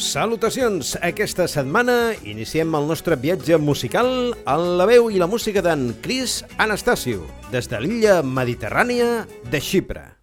Salutacions! Aquesta setmana iniciem el nostre viatge musical en la veu i la música d'en Chris Anastasio, des de l'illa mediterrània de Xipre.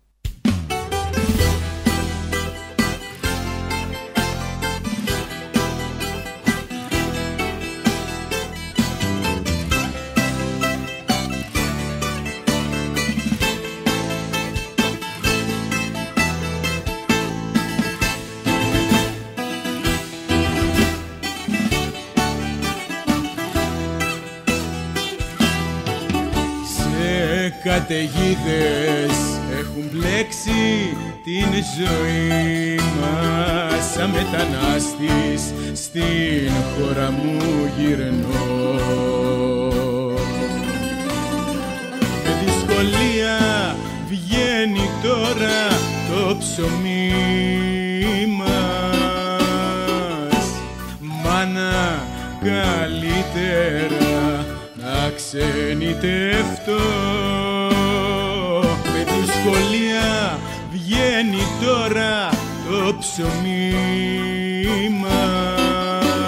Καταιγίδες έχουν μπλέξει την ζωή μας. Σαν μετανάστης στην χώρα μου γυρνώ. Με δυσκολία βγαίνει τώρα το ψωμί μας. Μάνα καλύτερα να ξενιτευτώ βγαίνει τώρα το ψωμί μας.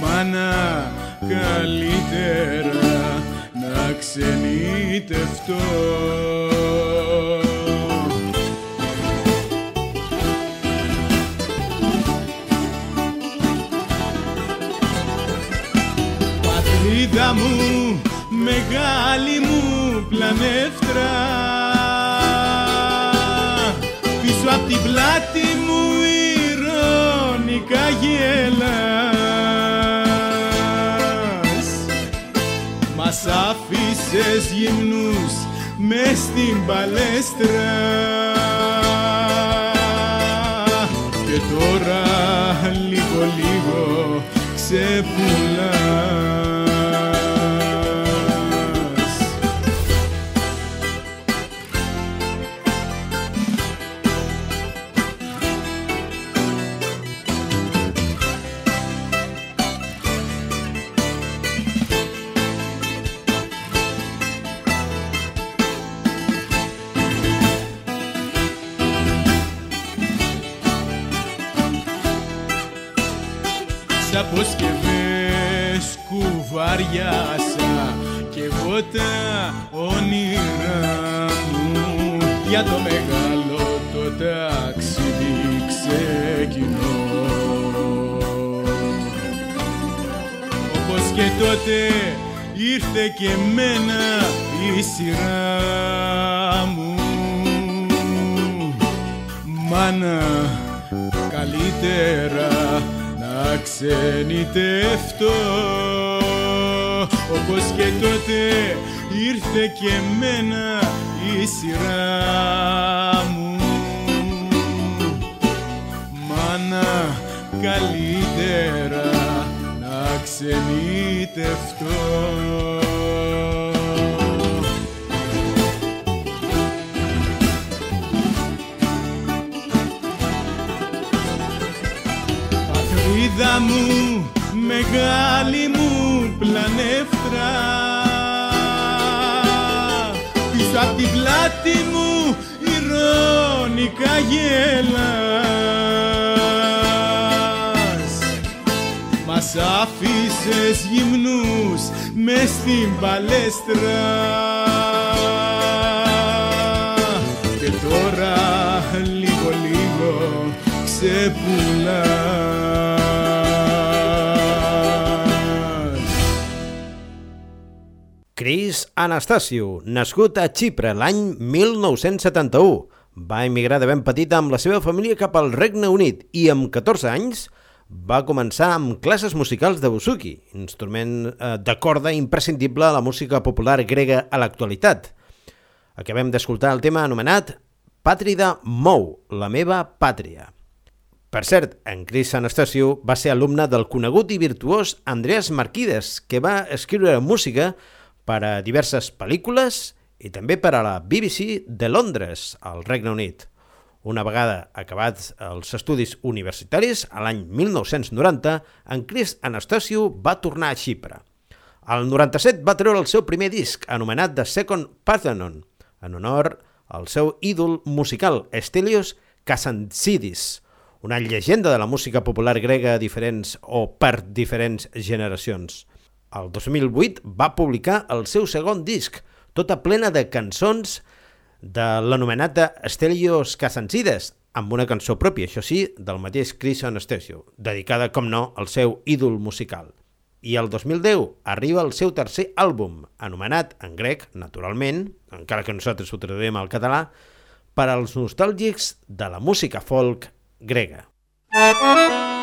Μάνα καλύτερα να ξενιτευτώ. Πατρίδα μου, μεγάλη μου πλανεύτρα απ' την πλάτη μου ηρωνικά γελάς Μας άφησες γυμνούς μες στην παλέστρα. Και τώρα λίγο λίγο ξεπουλάς για το μεγάλο το ταξίδι ξεκινώ. Όπως και τότε ήρθε και μένα η σειρά μου. Μάνα καλύτερα να ξενιτευτώ. Όπως και τότε ήρθε και μένα η σειρά μου. Μάνα καλύτερα να ξενιτευτώ. Πατρίδα μου, μεγάλη μου πλανεύτρα Πίσω απ' την πλάτη μου ηρωνικά γελάς. Μας άφησες γυμνούς μες στην παλέστρα. Και τώρα λίγο λίγο ξεπουλάς Chris Anastasio, nascut a Xipre l'any 1971. Va emigrar de ben petita amb la seva família cap al Regne Unit i amb 14 anys va començar amb classes musicals de buzuki, instrument eh, de corda imprescindible a la música popular grega a l'actualitat. Acabem d'escoltar el tema anomenat Pàtrida Mou, la meva pàtria. Per cert, en Chris Anastasio va ser alumne del conegut i virtuós Andreas Marquides, que va escriure música per a diverses pel·lícules i també per a la BBC de Londres, al Regne Unit. Una vegada acabats els estudis universitaris, a l'any 1990, en Chris Anastasio va tornar a Xipre. Al 97 va treure el seu primer disc, anomenat The Second Parthenon, en honor al seu ídol musical, Stelios Kasantsidis, una llegenda de la música popular grega a diferents o per diferents generacions el 2008 va publicar el seu segon disc, tota plena de cançons de l'anomenat Estelios Casancides, amb una cançó pròpia, això sí, del mateix Chris Anastasio, dedicada, com no, al seu ídol musical. I el 2010 arriba el seu tercer àlbum, anomenat en grec, naturalment, encara que nosaltres ho traduïm al català, per als nostàlgics de la música folk grega. Música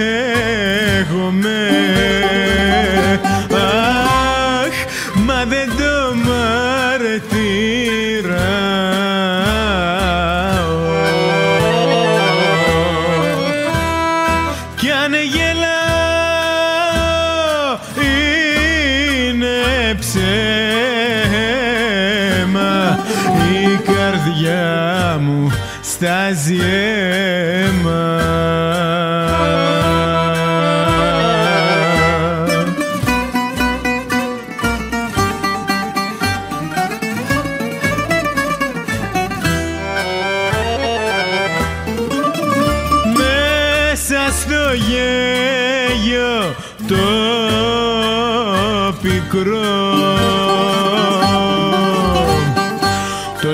εγώ με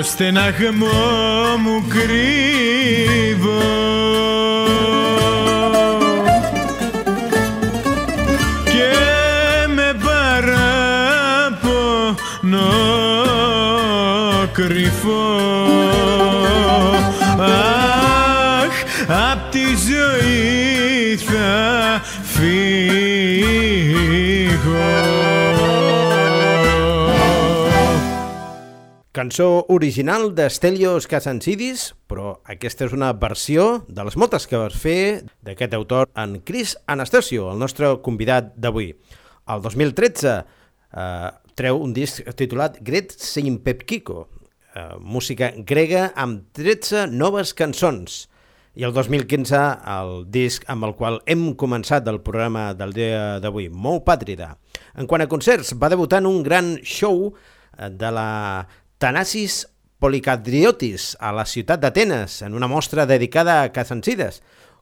στεναχμό μου κρύβω. Cançó original d'Estelios Casancidis, però aquesta és una versió de les moltes que vas fer d'aquest autor, en Chris Anastasio, el nostre convidat d'avui. El 2013 eh, treu un disc titulat Gret Sein Pepkiko, eh, música grega amb 13 noves cançons. I el 2015 el disc amb el qual hem començat el programa del dia d'avui, Mou Pàtrida. En quant a concerts, va debutar en un gran show eh, de la Tanasis Policadriotis a la ciutat d'Atenes, en una mostra dedicada a Casancides,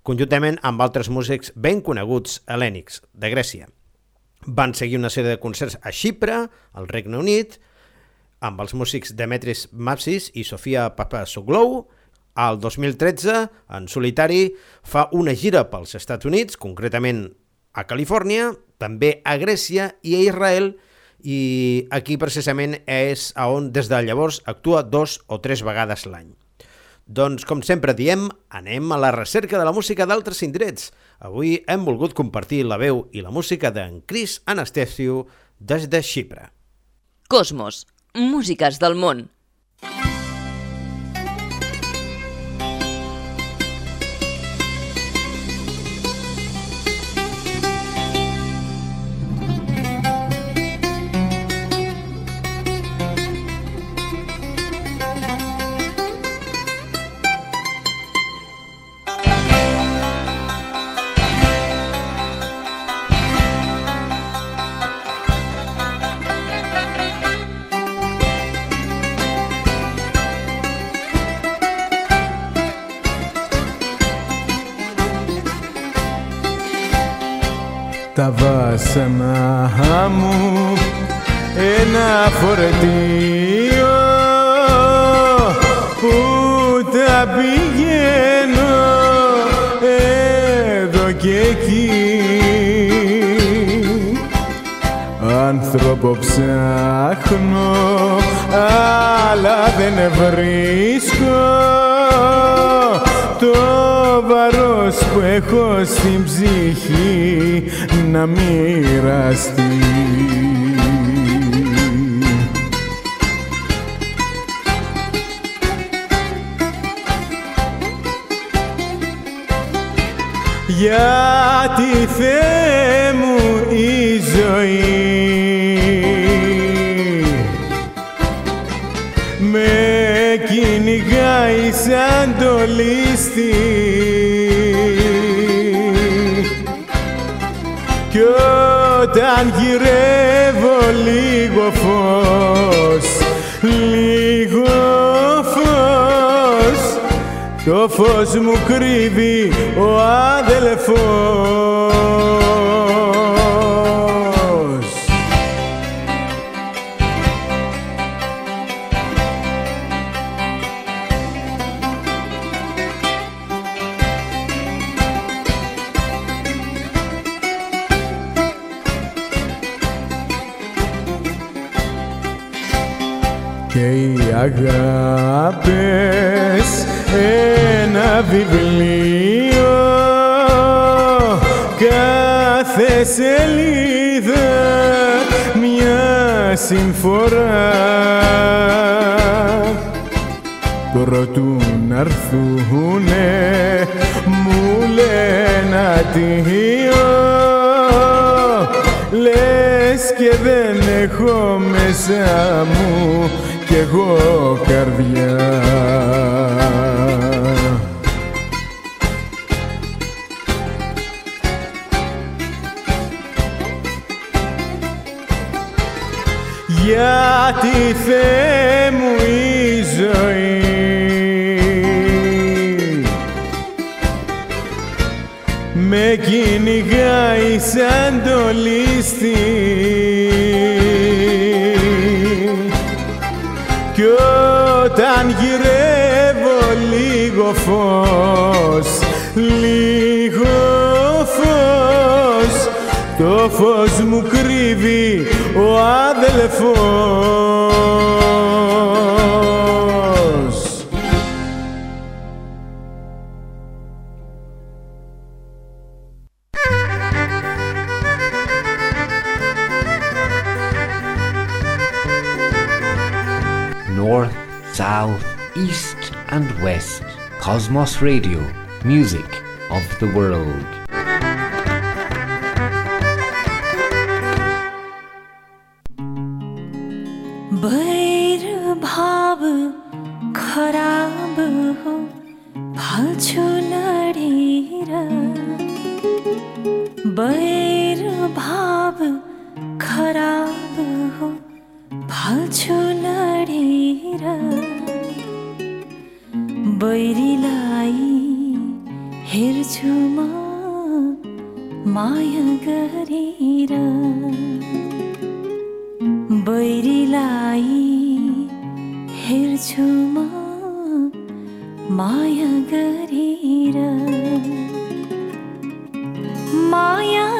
conjuntament amb altres músics ben coneguts helènics de Grècia. Van seguir una sèrie de concerts a Xipre, al Regne Unit, amb els músics Demetris Mapsis i Sofia Papasoglou. Al 2013, en solitari, fa una gira pels Estats Units, concretament a Califòrnia, també a Grècia i a Israel, i aquí precisament és on des de llavors actua dos o tres vegades l'any. Doncs, com sempre diem, anem a la recerca de la música d'altres indrets. Avui hem volgut compartir la veu i la música d'en Chris Anastasio des de Xipre. Cosmos, músiques del món. Εδώ και εκεί άνθρωπο ψάχνω αλλά δεν βρίσκω. Το βαρός που έχω στην ψυχή να μοιραστεί Γιατί Θεέ μου η ζωή. Με κυνηγάει σαν το λίστι. Κι όταν γυρεύω λίγο φως λίγο το φως μου κρύβει ο αδελφός και οι αγάπες ένα βιβλίο κάθε σελίδα μια συμφορά. Προτού να έρθουνε μου λένε αντίο λες και δεν έχω μέσα μου κι εγώ καρδιά Γιατί Θεέ μου η ζωή. Με κυνηγάει σαν το λίστι. Κι όταν γυρεύω λίγο φως λίγο φως το φως μου κρύβει ο αδελφός north, south, east, and west. Cosmos Radio, music of the world. बैरीलाई हेर्छु म माया गरेर। बैरीलाई हेर्छु म माया गरेर। मायालुको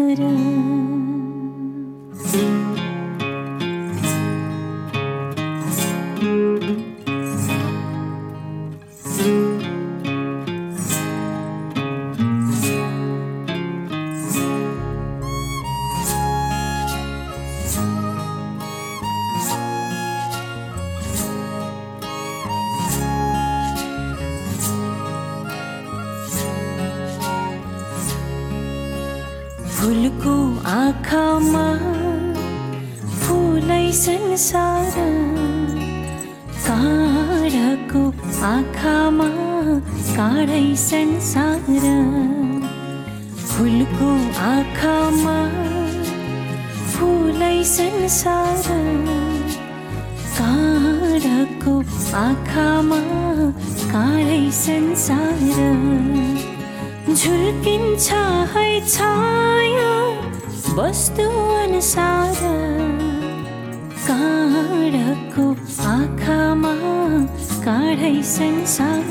Hara काँडै संसार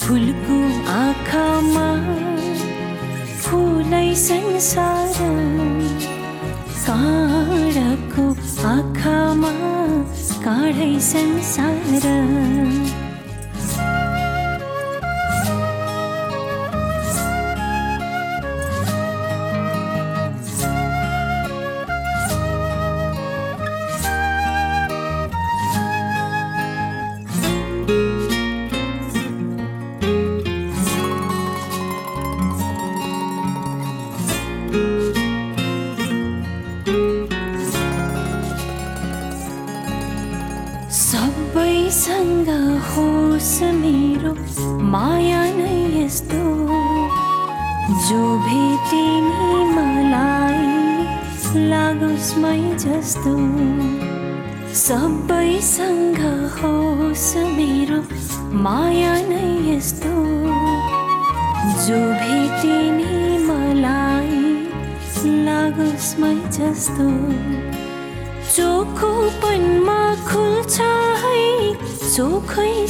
फुलको आँखामा फुलै संसार। काँडको आँखामा काँडै संसार।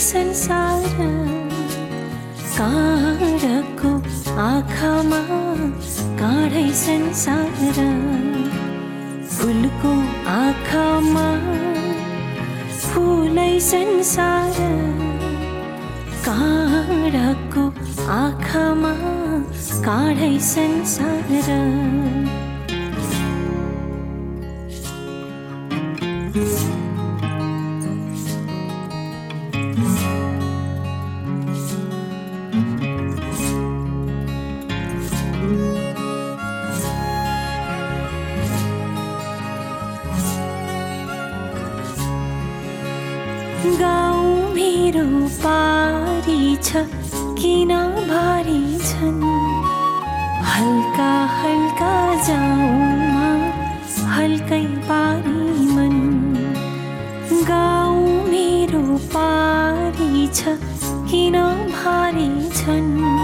संसार काँडको आँखामा काँडै संसार फुलको आँखामा फुलै संसार काँडको आँखामा काँडै संसार। मेरो पारी छ किन भारी छन् हल्का हल्का जाउँमा हल्कै पारी मन गाउँ मेरो पारी छ किन भारी छन्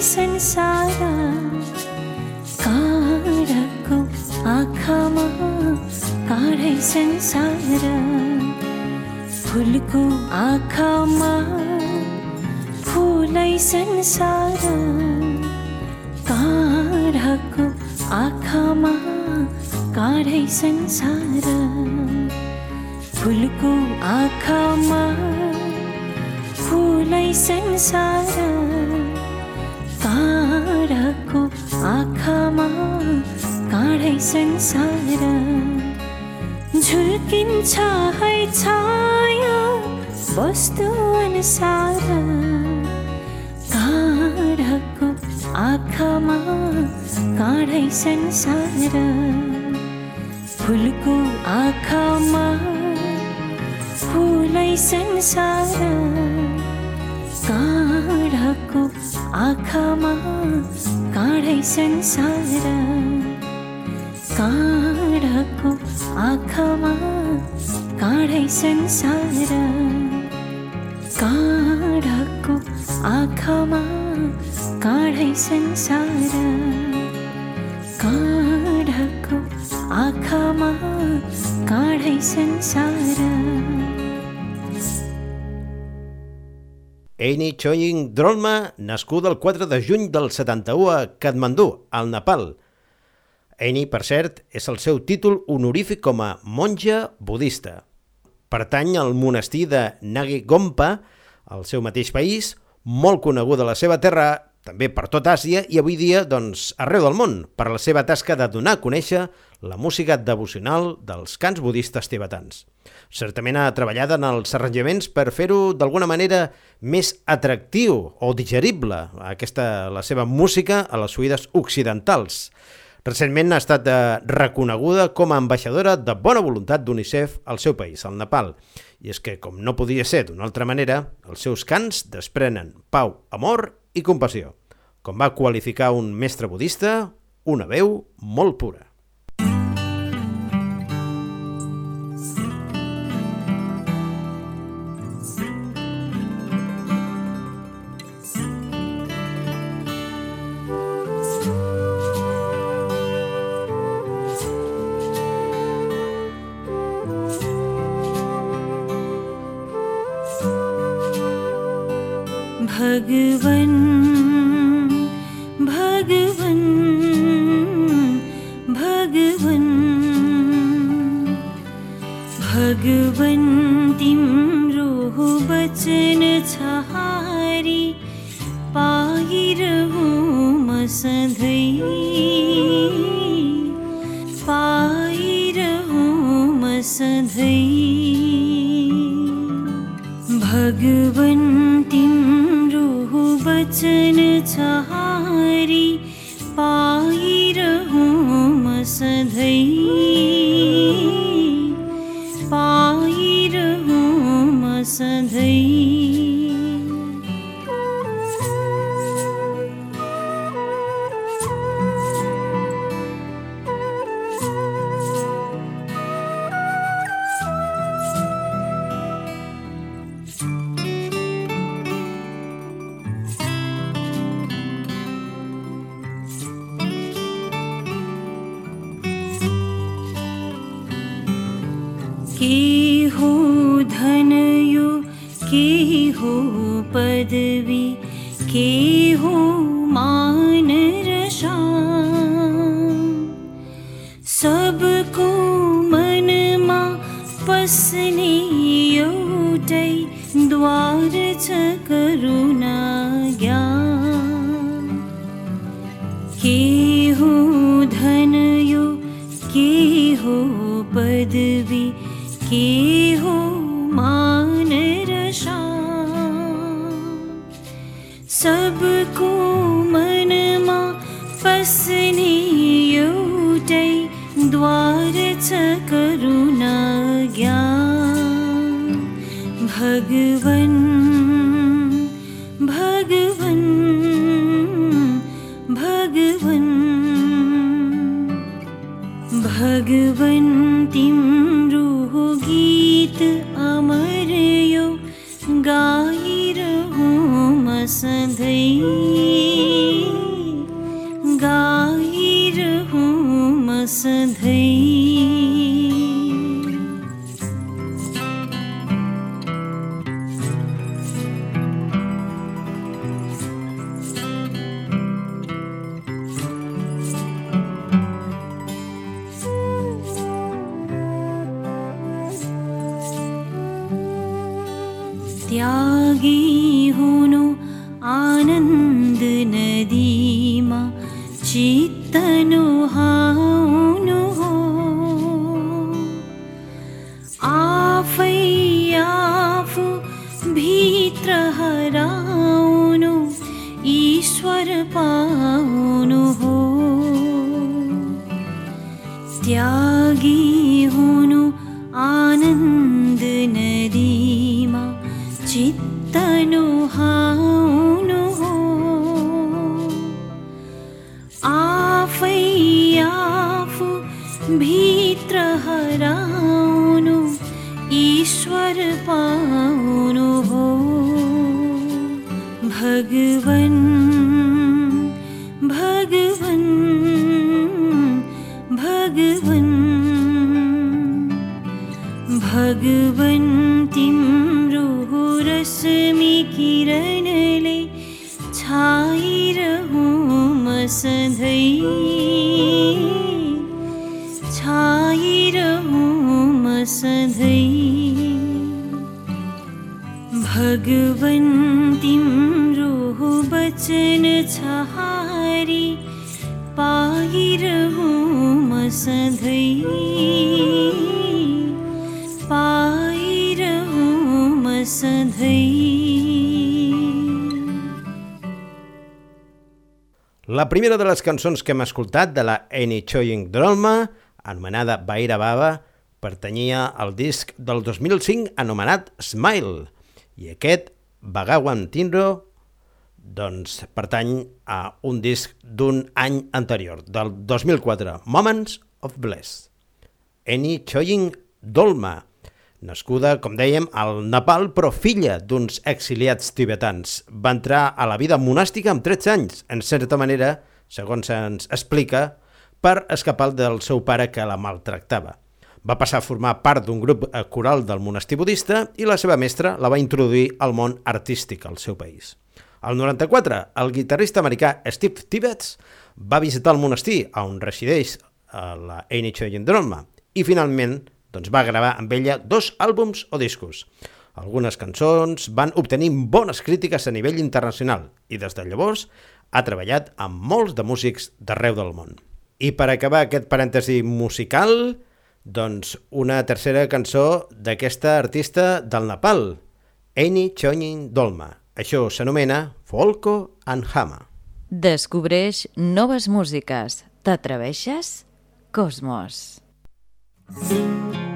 संसार काँडको आँखामा काँडै संसार। फुलको आँखामा फुलै संसार। काँडाको आँखामा काँडै संसार। फुलको आँखामा फुलै संसार। काँडाको आँखामा काँडै संसार। झुल्किन्छ है छाया वस्तु अनुसार। काँडाको आँखामा काँडै संसार। फुलको आँखामा फुलै संसार। काँडाको आँखामा काँडै संसार काँडाको आँखामा काँडै संसार काँडाको आँखामा काँडै संसार काँडाको आँखामा काँडै संसार। Eini Choying Drolma, nascuda el 4 de juny del 71 a Katmandú, al Nepal. Eini, per cert, és el seu títol honorífic com a monja budista. Pertany al monestir de Nagi Gompa, al seu mateix país, molt coneguda a la seva terra, també per tot Àsia i avui dia doncs, arreu del món, per la seva tasca de donar a conèixer la música devocional dels cants budistes tibetans. Certament ha treballat en els arranjaments per fer-ho d'alguna manera més atractiu o digerible aquesta, la seva música a les oïdes occidentals. Recentment ha estat eh, reconeguda com a ambaixadora de bona voluntat d'UNICEF al seu país, al Nepal. I és que, com no podia ser d'una altra manera, els seus cants desprenen pau, amor i compassió. Com va qualificar un mestre budista, una veu molt pura. भगवन् भगवन् भगवन्। भगवन्तीं रो वचन सहारि पिर मध to र शान सबको मनमा पस्ने एउटै द्वार छ करुणा ज्ञान। भगवन् ईश्वर पानु पाभो भगवन् भगवन् भगवन् भगवन्ति रश्मि किरणले छायिरो मसधै भगवन् तिम्रो वचन छहारी पाइरहँ म सधैँ पाइरहँ म सधैँ La primera de les cançons que hem escoltat de la Annie Choying Drolma, anomenada Baira Baba, pertanyia al disc del 2005 anomenat Smile. i aquest, Bagawan Tinro, doncs pertany a un disc d'un any anterior, del 2004, Moments of Bliss. Annie Choying Dolma, nascuda, com dèiem, al Nepal, però filla d'uns exiliats tibetans. Va entrar a la vida monàstica amb 13 anys, en certa manera, segons se'ns explica, per escapar del seu pare que la maltractava. Va passar a formar part d'un grup eh, coral del monestir budista i la seva mestra la va introduir al món artístic al seu país. Al 94, el guitarrista americà Steve Tibbets va visitar el monestir, on resideix a la Annie Choyen Droma, i finalment doncs, va gravar amb ella dos àlbums o discos. Algunes cançons van obtenir bones crítiques a nivell internacional i des de llavors ha treballat amb molts de músics d'arreu del món. I per acabar aquest parèntesi musical, doncs una tercera cançó d'aquesta artista del Nepal, Eni Chonin Dolma. Això s'anomena Folko and Hama. Descobreix noves músiques. T'atreveixes? Cosmos. Cosmos.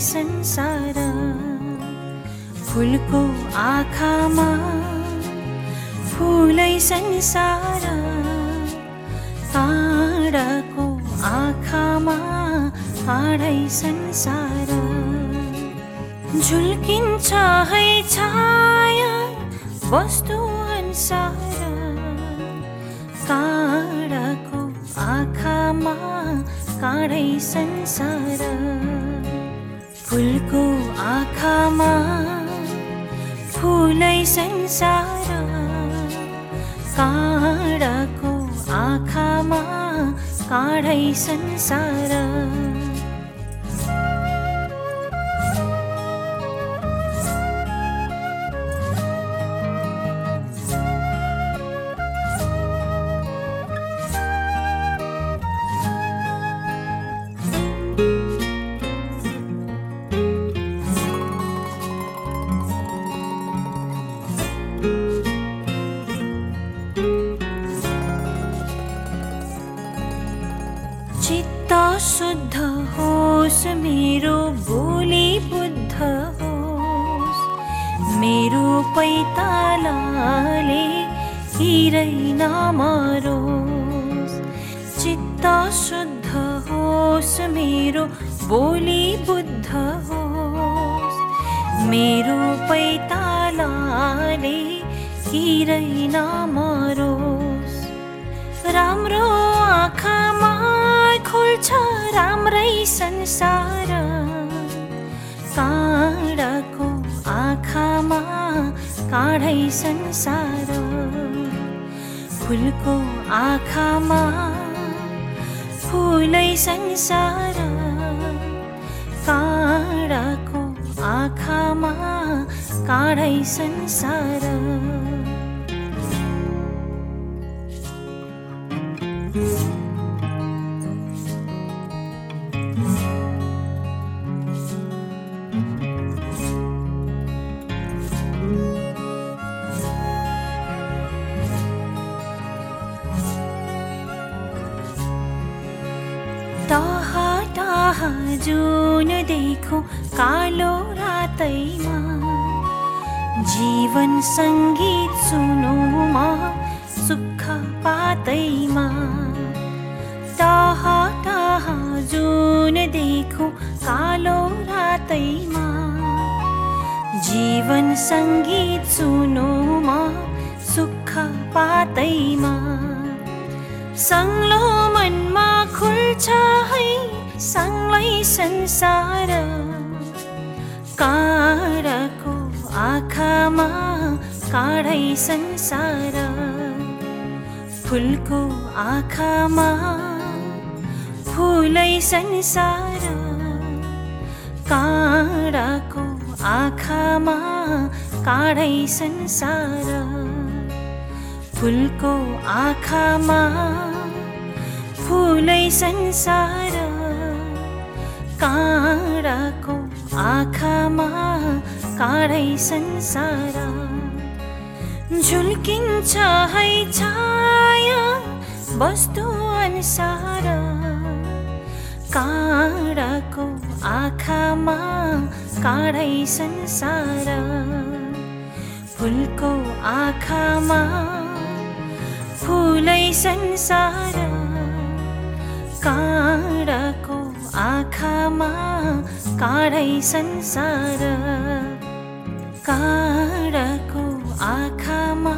संसार। फुलको आँखामा फुलै संसार। काँडाको आँखामा काँडै संसार। झुल्किन्छ है छाया वस्तु अनुसार। काँडाको आँखामा काँडै संसार। फुलको आँखामा फुलै संसार काँडाको आँखामा काँडै संसार। जुन देखो कालो रातैमा। जीवन सङ्गीत सुनुमा सुख पातैमा। टाहा टाहा जुन देखो कालो रातैमा। जीवन सङ्गीत सुनुमा सुख पातैमा। सङ्लो मनमा खुल्छ है सङ्लै संसार काँडाको आँखामा काँडै संसार। फुलको आँखामा फुलै संसार। काँडाको आँखामा काँडै संसार। फुलको आँखामा फुलै संसार। काँडाको आँखामा काँडै संसार झुल्किन्छ है छाया वस्तु अनुसार। काँडाको आँखामा काँडै संसार। फुलको आँखामा फुलै संसार। काँडाको आँखामा काँडै संसार काँडाको आँखामा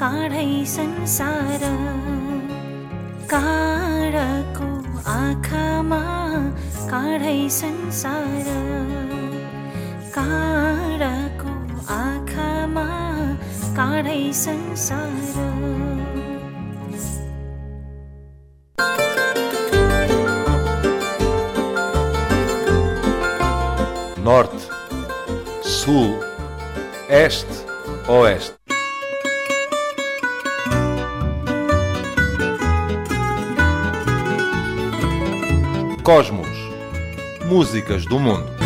काँडै संसार काँडाको आँखामा काँडै संसार काँडाको आँखामा काँडै संसार। Este, oeste. Cosmos, músicas do mundo.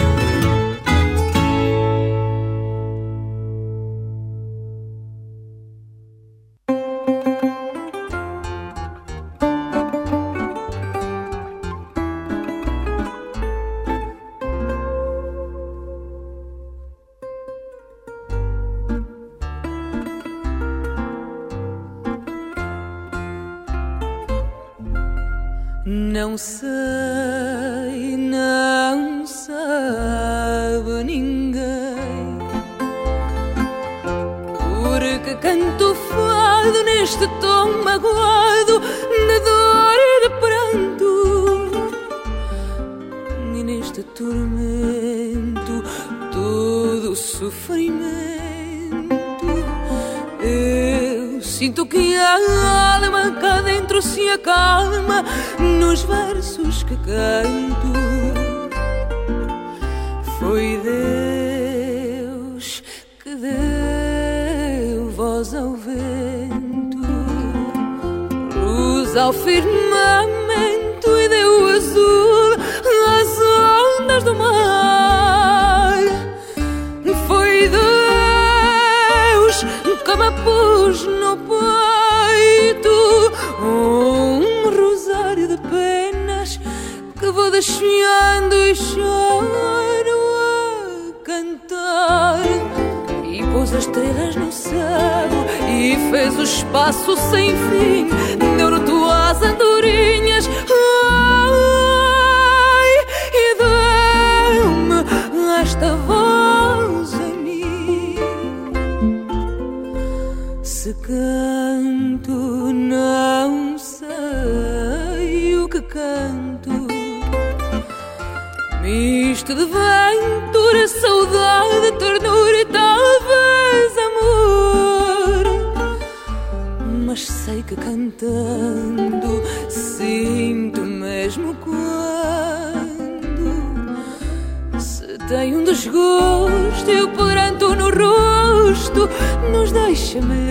Voz ao vento, luz ao firmamento e deu azul às ondas do mar. Foi Deus que me pôs no peito um rosário de penas que vou desfiando e choro a cantar. E pôs as estrelas no fez o espaço sem fim, deu-no às andorinhas. Ai, e deu-me esta voz a mim. Se canto, não sei o que canto, misto de vez. Cantando sinto mesmo quando se tem um desgosto e o pranto no rosto nos deixa melhor.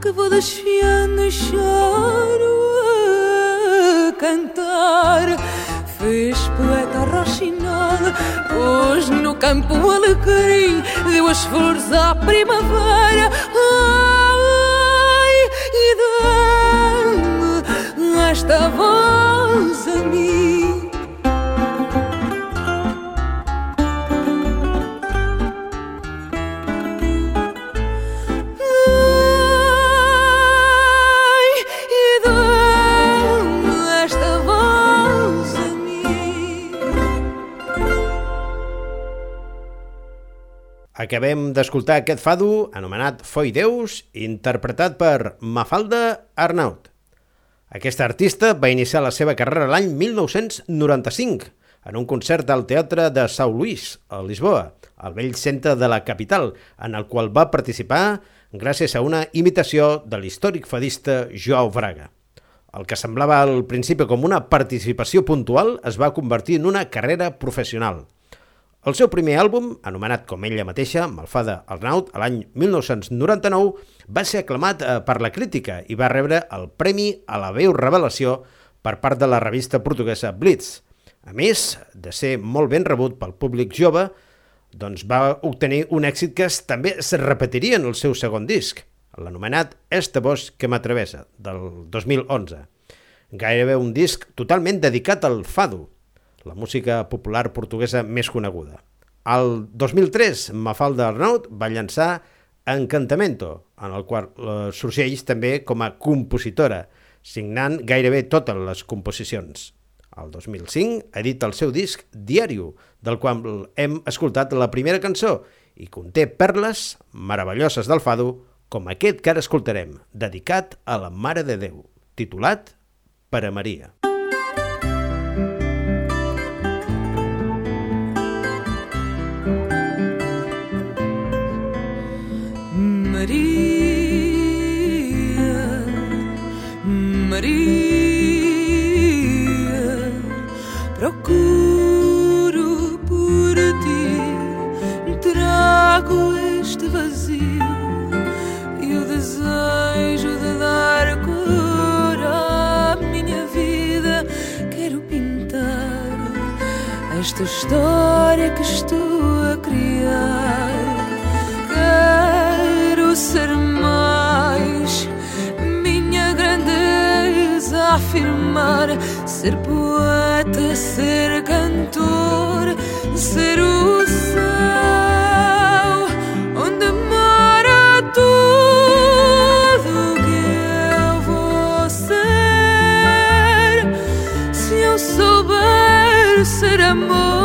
Que vou desfiando e choro a cantar. Fez poeta roxinol, pôs no campo o alecrim, deu as flores à primavera. Ai, e dá-me esta voz Acabem d'escoltar aquest fado anomenat Foi Deus, interpretat per Mafalda Arnaut. Aquesta artista va iniciar la seva carrera l'any 1995 en un concert al Teatre de São Luís, a Lisboa, al vell centre de la capital, en el qual va participar gràcies a una imitació de l'històric fadista Joao Braga. El que semblava al principi com una participació puntual es va convertir en una carrera professional. El seu primer àlbum, anomenat com ella mateixa, Malfada Arnaut, a l'any 1999, va ser aclamat eh, per la crítica i va rebre el Premi a la veu revelació per part de la revista portuguesa Blitz. A més de ser molt ben rebut pel públic jove, doncs va obtenir un èxit que també es repetiria en el seu segon disc, l'anomenat Esta voz que m'atrevessa, del 2011. Gairebé un disc totalment dedicat al fado, la música popular portuguesa més coneguda. Al 2003, Mafalda Arnaut va llançar Encantamento, en el qual eh, sorgeix també com a compositora, signant gairebé totes les composicions. El 2005 edita el seu disc Diario, del qual hem escoltat la primera cançó i conté perles meravelloses del fado, com aquest que ara escoltarem, dedicat a la Mare de Déu, titulat Per a Maria. Maria, esta história que estou a criar. Quero ser mais minha grandeza a afirmar, ser poeta, ser cantor, ser o céu por amor.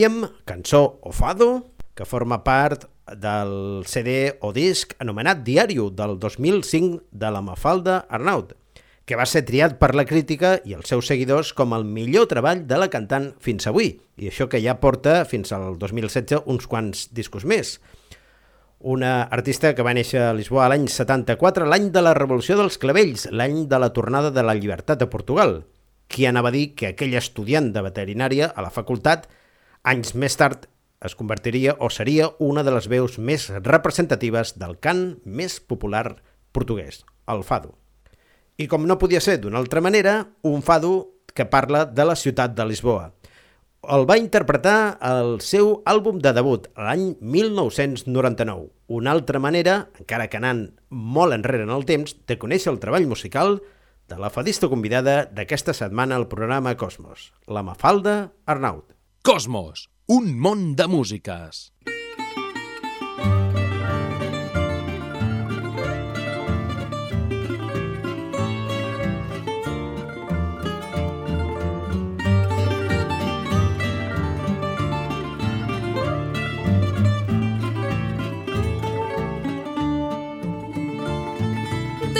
Dèiem, cançó o fado, que forma part del CD o disc anomenat Diario del 2005 de la Mafalda Arnaut, que va ser triat per la crítica i els seus seguidors com el millor treball de la cantant fins avui, i això que ja porta fins al 2016 uns quants discos més. Una artista que va néixer a Lisboa l'any 74, l'any de la Revolució dels Clavells, l'any de la tornada de la llibertat a Portugal. Qui anava a dir que aquell estudiant de veterinària a la facultat, anys més tard, es convertiria o seria una de les veus més representatives del cant més popular portuguès, el fado. I com no podia ser d'una altra manera, un fado que parla de la ciutat de Lisboa. El va interpretar el seu àlbum de debut l'any 1999. Una altra manera, encara que anant molt enrere en el temps, de conèixer el treball musical de la fadista convidada d'aquesta setmana al programa Cosmos, la Mafalda Arnaut. Cosmos, un món de músiques.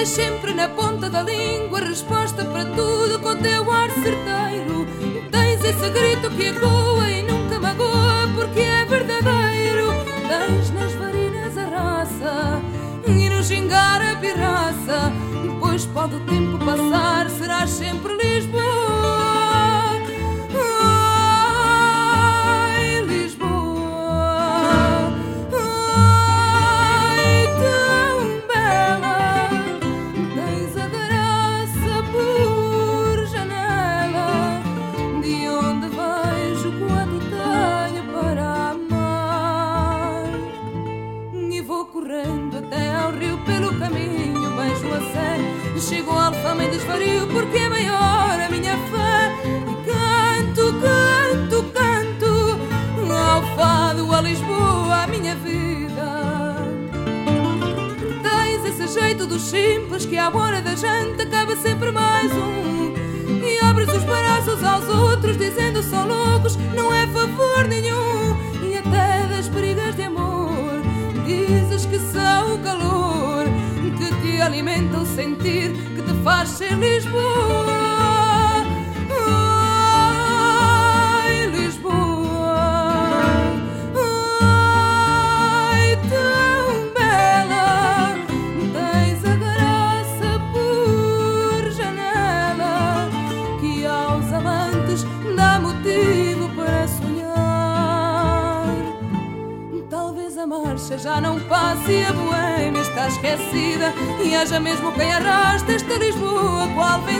Sempre na ponta da língua resposta para tudo com teu ar certeiro. Esse grito que ecoa e nunca magoa porque é verdadeiro. Tens nas varinas a raça e no gingar a pirraça. Pois pode o tempo passar, serás sempre Lisboa. Chego ao alfama e desvario Porque é maior a minha fé E canto, canto, canto Ao fado, a Lisboa, a minha vida Tens esse jeito dos simples que à hora da janta acaba sempre mais um. E abres os braços aos outros dizendo são loucos, não é favor nenhum. E até das brigas de amor dizes que são o calor alimenta o sentir que te faz ser Lisboa. Haja mesmo quem arrasta esta Lisboa qual vencida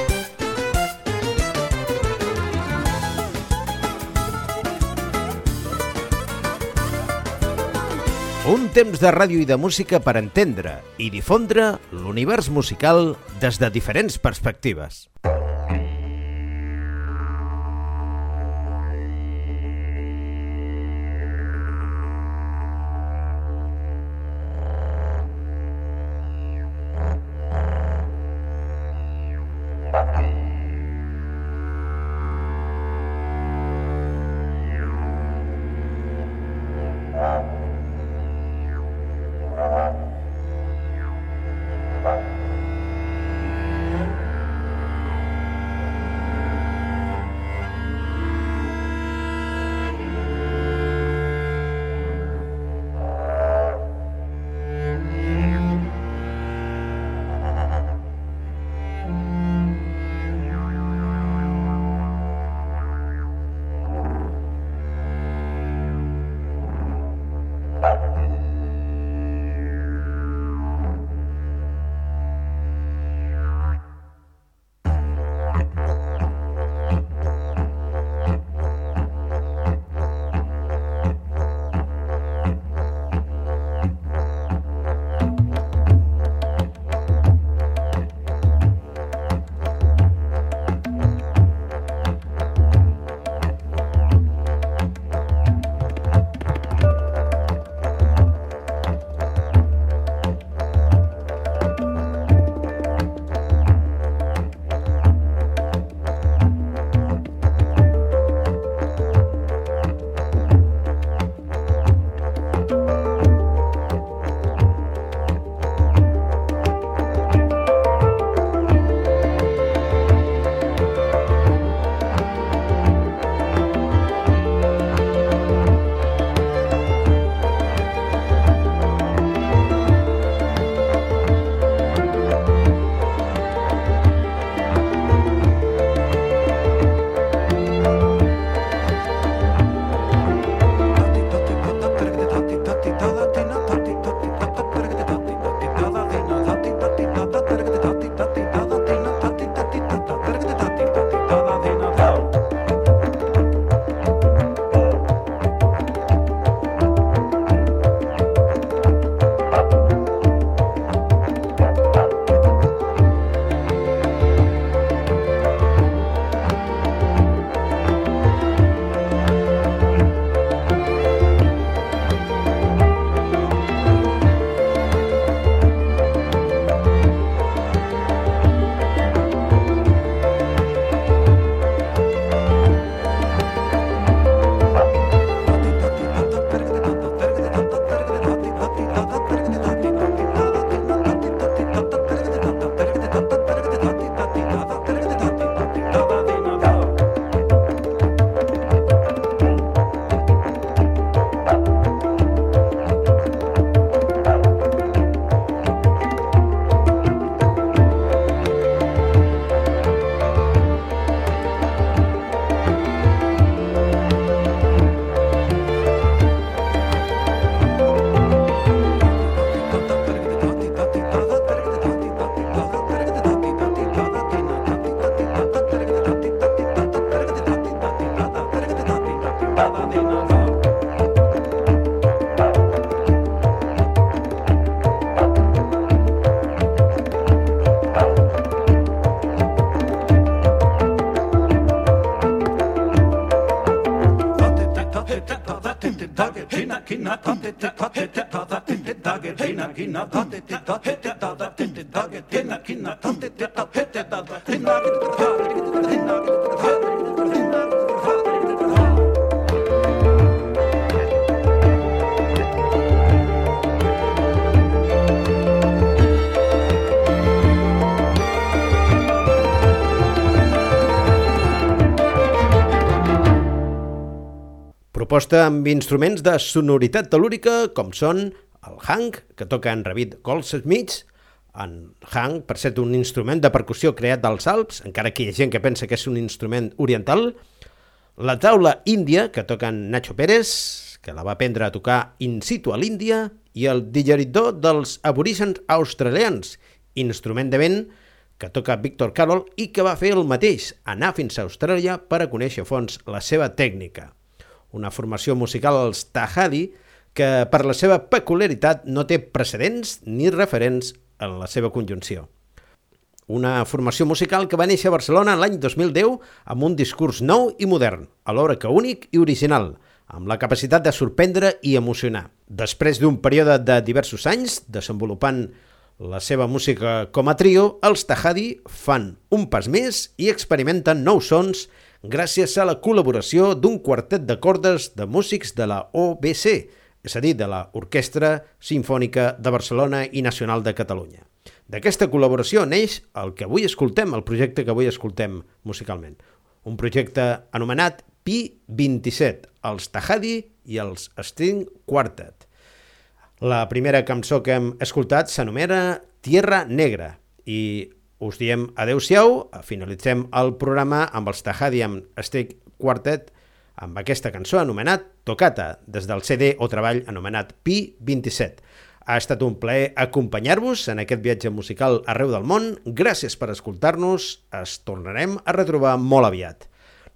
Un temps de ràdio i de música per entendre i difondre l'univers musical des de diferents perspectives. Proposta amb instruments de sonoritat telúrica com són el Hank, que toca en David Goldsmith, en Hank, per ser un instrument de percussió creat dels Alps, encara que hi ha gent que pensa que és un instrument oriental, la taula índia, que toca en Nacho Pérez, que la va aprendre a tocar in situ a l'Índia, i el digeridor dels aborígens australians, instrument de vent que toca Víctor Carroll i que va fer el mateix, anar fins a Austràlia per a conèixer a fons la seva tècnica una formació musical als Tahadi que per la seva peculiaritat no té precedents ni referents en la seva conjunció. Una formació musical que va néixer a Barcelona l'any 2010 amb un discurs nou i modern, alhora que únic i original, amb la capacitat de sorprendre i emocionar. Després d'un període de diversos anys desenvolupant la seva música com a trio, els Tahadi fan un pas més i experimenten nous sons gràcies a la col·laboració d'un quartet de cordes de músics de la OBC, és a dir, de la Orquestra Simfònica de Barcelona i Nacional de Catalunya. D'aquesta col·laboració neix el que avui escoltem, el projecte que avui escoltem musicalment. Un projecte anomenat Pi 27, els Tahadi i els String Quartet. La primera cançó que hem escoltat s'anomena Tierra Negra i us diem adeu-siau, finalitzem el programa amb els Tahadi amb String Quartet amb aquesta cançó anomenat Tocata, des del CD o treball anomenat Pi 27. Ha estat un plaer acompanyar-vos en aquest viatge musical arreu del món. Gràcies per escoltar-nos. Es tornarem a retrobar molt aviat.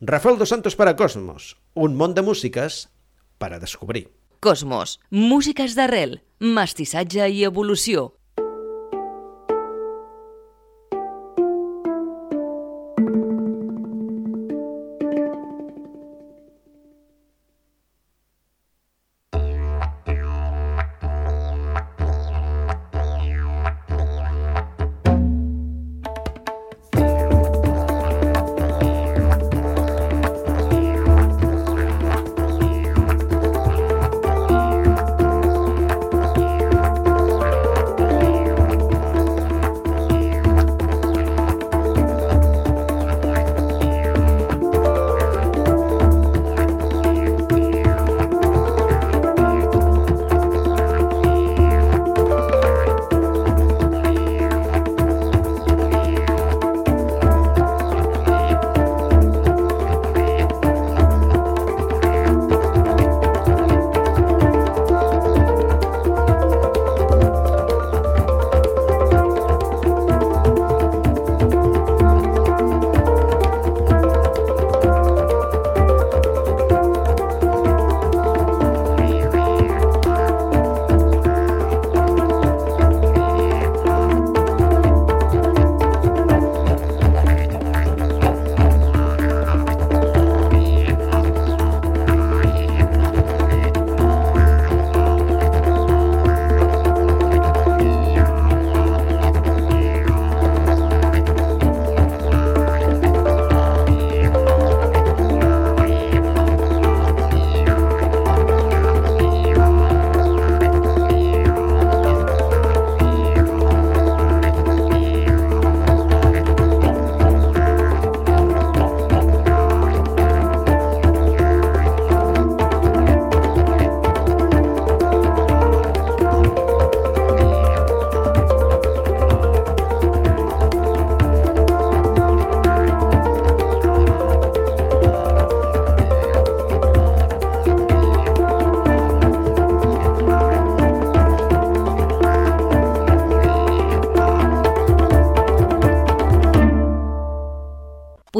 Rafael Dos Santos para Cosmos, un món de músiques per a descobrir. Cosmos, músiques d'arrel, mestissatge i evolució.